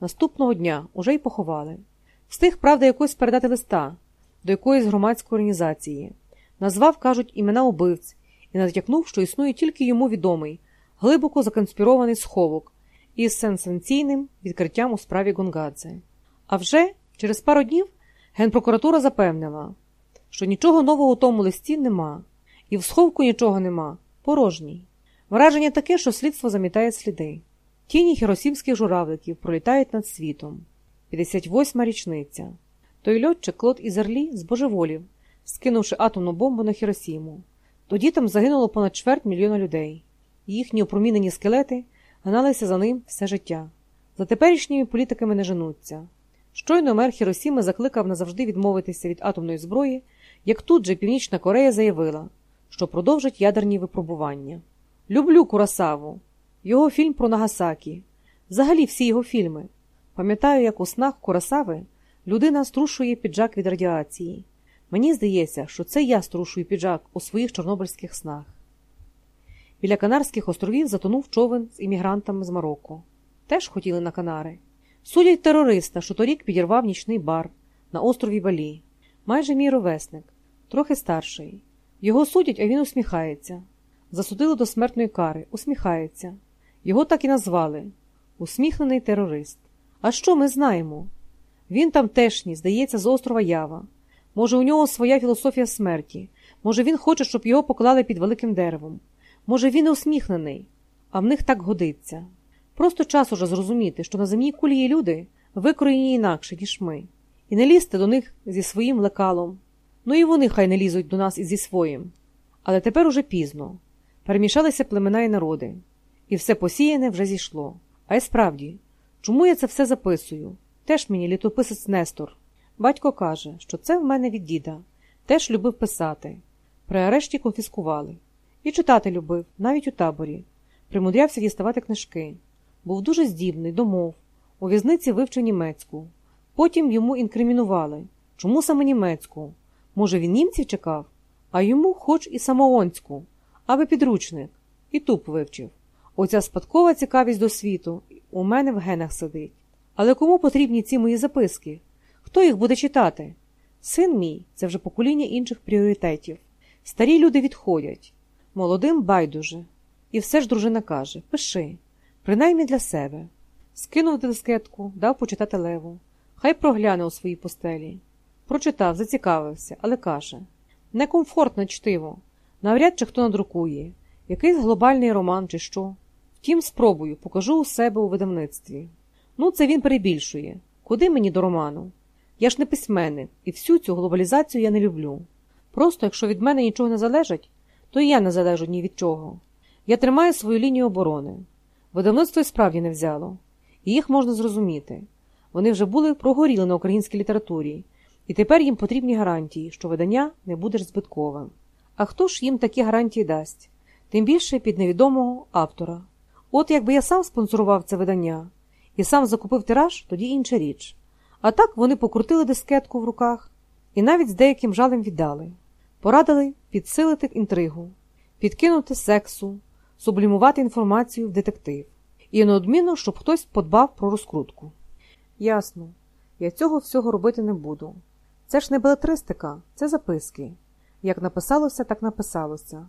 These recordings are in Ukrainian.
Наступного дня уже й поховали. Встиг, правда, якось передати листа до якоїсь громадської організації. Назвав, кажуть, імена убивць і натякнув, що існує тільки йому відомий, глибоко законспірований сховок із сенсаційним відкриттям у справі Гонгадзе. А вже через пару днів генпрокуратура запевнила, що нічого нового у тому листі нема, і в сховку нічого нема, порожній. Враження таке, що слідство замітає сліди. Тіні хіросімських журавликів пролітають над світом. 58-ма річниця. Той льотчик Клод Ізерлі збожеволів, скинувши атомну бомбу на Хіросіму. Тоді там загинуло понад чверть мільйона людей. Їхні опромінені скелети гналися за ним все життя. За теперішніми політиками не женуться. Щойно мер Хіросіми закликав назавжди відмовитися від атомної зброї, як тут же Північна Корея заявила, що продовжить ядерні випробування. Люблю Курасаву, його фільм про Нагасакі, взагалі всі його фільми. Пам'ятаю, як у снах Курасави людина струшує піджак від радіації. Мені здається, що це я струшую піджак у своїх чорнобильських снах. Біля Канарських островів затонув човен з іммігрантами з Марокко. Теж хотіли на Канари. Судять терориста, що торік підірвав нічний бар на острові Балі. Майже мій ровесник, трохи старший. Його судять, а він усміхається. Засудили до смертної кари, усміхається. Його так і назвали усміхнений терорист. А що ми знаємо? Він тамтешній, здається, з острова Ява. Може, у нього своя філософія смерті. Може, він хоче, щоб його поклали під великим деревом. Може, він і усміхнений, а в них так годиться. Просто час уже зрозуміти, що на земній кулі є люди, викроєні інакше, ніж ми, і не лізти до них зі своїм лекалом. Ну і вони хай не лізуть до нас із зі своїм. Але тепер уже пізно. Перемішалися племена і народи, і все посіяне вже зійшло. А й справді, чому я це все записую? Теж мені літописець Нестор. Батько каже, що це в мене від діда, теж любив писати. При арешті конфіскували. І читати любив, навіть у таборі. Примудрявся діставати книжки. Був дуже здібний, домов. У в'язниці вивчив німецьку. Потім йому інкримінували. Чому саме німецьку? Може, він німців чекав, а йому хоч і самоонську, аби підручник, і туп вивчив. Оця спадкова цікавість до світу у мене в генах сидить. Але кому потрібні ці мої записки? Хто їх буде читати? Син мій це вже покоління інших пріоритетів. Старі люди відходять, молодим байдуже. І все ж дружина каже: пиши, принаймні для себе. Скинув дискетку, дав почитати леву. Хай прогляне у своїй постелі. Прочитав, зацікавився, але каже некомфортне чтиво. Навряд чи хто надрукує, якийсь глобальний роман, чи що. Втім, спробую, покажу у себе у видавництві. Ну, це він перебільшує. Куди мені до роману? Я ж не письменник, і всю цю глобалізацію я не люблю. Просто, якщо від мене нічого не залежить, то і я не залежу ні від чого. Я тримаю свою лінію оборони. Видавництво і справді не взяло, і їх можна зрозуміти. Вони вже були прогоріли на українській літературі, і тепер їм потрібні гарантії, що видання не буде збитковим. А хто ж їм такі гарантії дасть? Тим більше під невідомого автора. От якби я сам спонсорував це видання і сам закупив тираж, тоді інша річ. А так вони покрутили дискетку в руках і навіть з деяким жалем віддали, порадили підсилити інтригу, підкинути сексу, сублімувати інформацію в детектив, і неодмінно, щоб хтось подбав про розкрутку. Ясно, я цього всього робити не буду. Це ж не белетристика, це записки. Як написалося, так написалося.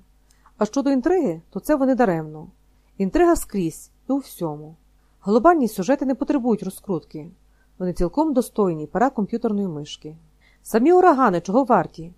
А щодо інтриги, то це вони даремно. Інтрига скрізь і у всьому. Глобальні сюжети не потребують розкрутки. Вони цілком достойні пара комп'ютерної мишки. Самі урагани чого варті?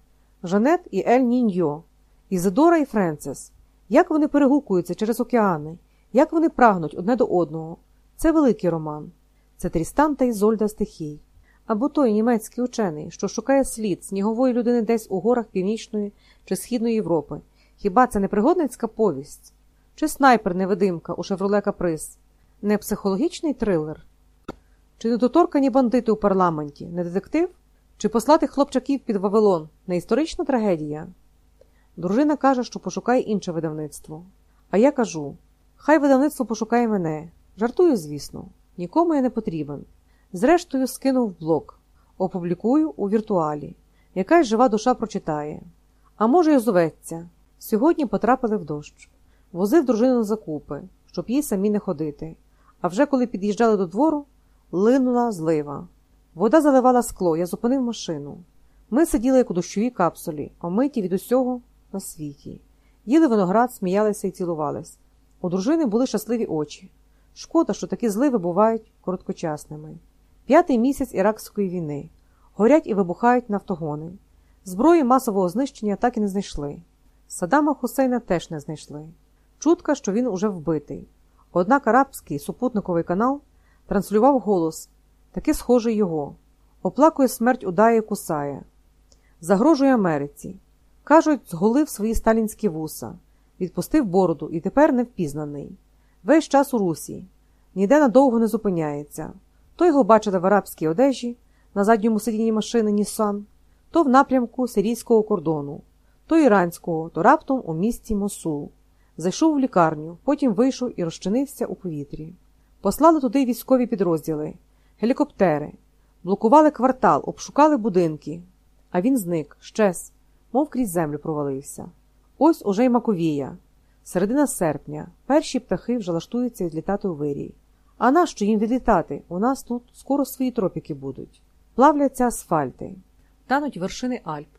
Жанет і Ель Ніньо, Ізидора і Френсес. Як вони перегукуються через океани, як вони прагнуть одне до одного. Це великий роман. Це Трістан та Ізольда стихій. Або той німецький учений, що шукає слід снігової людини десь у горах Північної чи Східної Європи. Хіба це не пригодницька повість? Чи снайпер невидимка у Шевроле Каприз? Не психологічний трилер? Чи недоторкані бандити у парламенті, не детектив? Чи послати хлопчаків під Вавилон не історична трагедія? Дружина каже, що пошукає інше видавництво. А я кажу: хай видавництво пошукає мене. Жартую, звісно, нікому я не потрібен. Зрештою, скинув блог, опублікую у віртуалі. Якась жива душа прочитає. А може, й озоветься. Сьогодні потрапили в дощ. Возив дружину на закупи, щоб їй самі не ходити. А вже коли під'їжджали до двору, линула злива. Вода заливала скло, я зупинив машину. Ми сиділи як у дощовій капсулі, омиті від усього на світі. Їли виноград, сміялися і цілувались. У дружини були щасливі очі. Шкода, що такі зливи бувають короткочасними. П'ятий місяць Іракської війни. Горять і вибухають нафтогони. Зброї масового знищення так і не знайшли. Саддама Хусейна теж не знайшли. Чутка, що він уже вбитий. Однак арабський супутниковий канал транслював голос, таки схожий його. Оплакує смерть удає кусає. Загрожує Америці. Кажуть, зголив свої сталінські вуса, відпустив бороду і тепер невпізнаний. Весь час у русі, ніде надовго не зупиняється. То його бачили в арабській одежі, на задньому сидінні машини Нісан, то в напрямку сирійського кордону, то іранського, то раптом у місті Мосул. Зайшов в лікарню, потім вийшов і розчинився у повітрі. Послали туди військові підрозділи, гелікоптери, блокували квартал, обшукали будинки, а він зник, щез, мов крізь землю провалився. Ось уже й Маковія. Середина серпня перші птахи вже лаштуються відлітати у вирій. А нащо їм відлітати? У нас тут скоро свої тропіки будуть. Плавляться асфальти, тануть вершини Альп,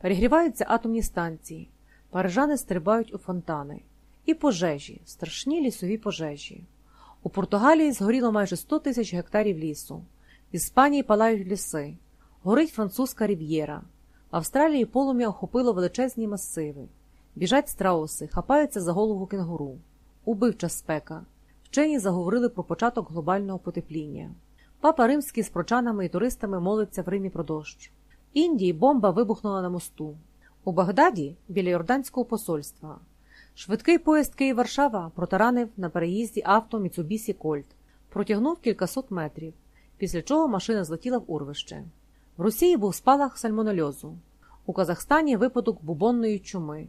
перегріваються атомні станції, парижани стрибають у фонтани. І пожежі, страшні лісові пожежі. У Португалії згоріло майже 100 тисяч гектарів лісу. В Іспанії палають ліси, горить французька рів'єра. В Австралії полум'я охопило величезні масиви. Біжать страуси, хапаються за голову кенгуру. Убивча спека. Вчені заговорили про початок глобального потепління. Папа Римський з прочанами і туристами молиться в Римі про дощ. В Індії бомба вибухнула на мосту. У Багдаді біля Йорданського посольства. Швидкий поїзд Київ-Варшава протаранив на переїзді авто Міцубісі Кольт, протягнув кількасот метрів, після чого машина злетіла в урвище. В Росії був спалах сальмонольозу, у Казахстані випадок бубонної чуми,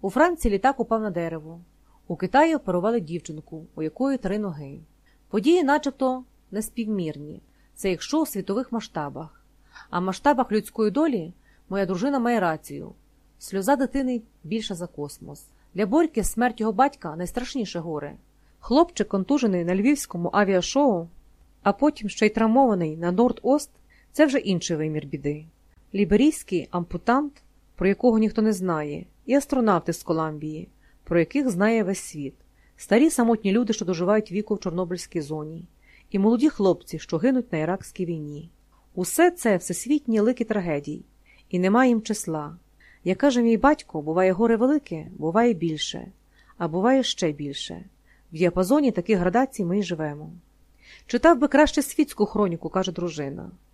у Франції літак упав на дерево, у Китаї оперували дівчинку, у якої три ноги. Події, начебто, неспівмірні, це якщо у світових масштабах, а в масштабах людської долі моя дружина має рацію. Сльоза дитини більша за космос. Для Борьки смерть його батька найстрашніше горе. Хлопчик, контужений на львівському авіашоу, а потім ще й травмований на Норд-Ост це вже інший вимір біди. Ліберійський ампутант, про якого ніхто не знає, і астронавти з Коламбії, про яких знає весь світ, старі самотні люди, що доживають віку в Чорнобильській зоні, і молоді хлопці, що гинуть на Іракській війні. Усе це всесвітні лики трагедій, і немає їм числа. Як каже мій батько, буває горе велике, буває більше, а буває ще більше. В діапазоні таких градацій ми й живемо. Читав би краще світську хроніку, каже дружина.